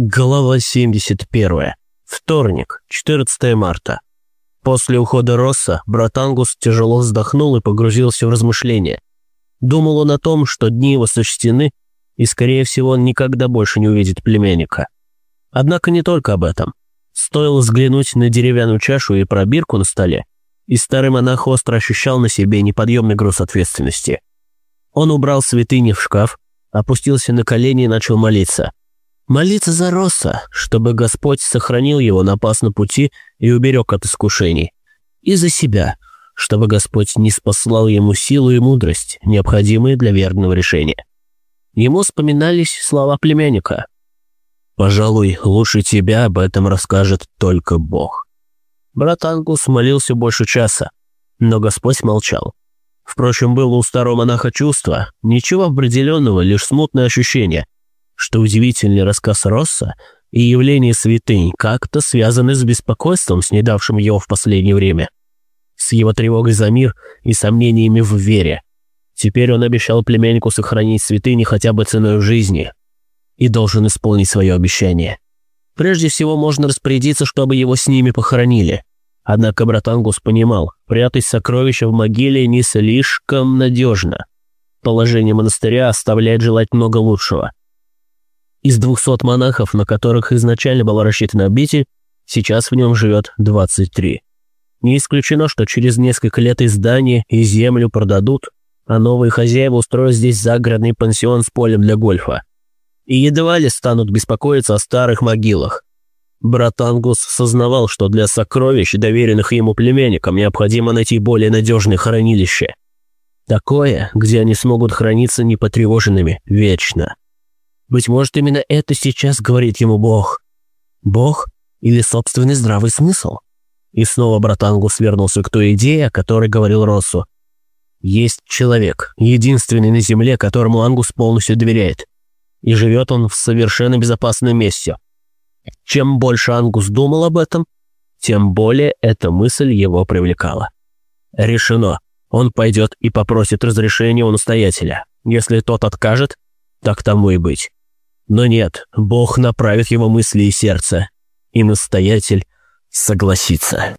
Глава 71. Вторник, 14 марта. После ухода Росса брат Ангус тяжело вздохнул и погрузился в размышления. Думал он о том, что дни его сочтены, и, скорее всего, он никогда больше не увидит племянника. Однако не только об этом. Стоило взглянуть на деревянную чашу и пробирку на столе, и старый монах остро ощущал на себе неподъемный груз ответственности. Он убрал святыни в шкаф, опустился на колени и начал молиться – Молиться за Росса, чтобы Господь сохранил его на опасном пути и уберег от искушений. И за себя, чтобы Господь не спаслал ему силу и мудрость, необходимые для верного решения. Ему вспоминались слова племянника. «Пожалуй, лучше тебя об этом расскажет только Бог». Брат Ангус молился больше часа, но Господь молчал. Впрочем, было у старого монаха чувство, ничего определенного, лишь смутное ощущение – что удивительный рассказ Росса и явление святынь как-то связаны с беспокойством, снедавшим его в последнее время, с его тревогой за мир и сомнениями в вере. Теперь он обещал племяннику сохранить святыни хотя бы ценой жизни и должен исполнить свое обещание. Прежде всего можно распорядиться, чтобы его с ними похоронили. Однако братангус понимал, прятать сокровища в могиле не слишком надежно. Положение монастыря оставляет желать много лучшего – из 200 монахов, на которых изначально была рассчитана обитель, сейчас в нем живет 23. Не исключено, что через несколько лет и здание, и землю продадут, а новые хозяева устроят здесь загородный пансион с полем для гольфа. И едва ли станут беспокоиться о старых могилах. Брат Ангус сознавал, что для сокровищ, доверенных ему племянникам, необходимо найти более надежное хранилище. Такое, где они смогут храниться непотревоженными вечно. Быть может, именно это сейчас говорит ему Бог. Бог или собственный здравый смысл? И снова брат Ангус вернулся к той идее, о которой говорил Россу. Есть человек, единственный на земле, которому Ангус полностью доверяет. И живет он в совершенно безопасном месте. Чем больше Ангус думал об этом, тем более эта мысль его привлекала. Решено. Он пойдет и попросит разрешения у настоятеля. Если тот откажет, так тому и быть. Но нет, Бог направит его мысли и сердце, и настоятель согласится.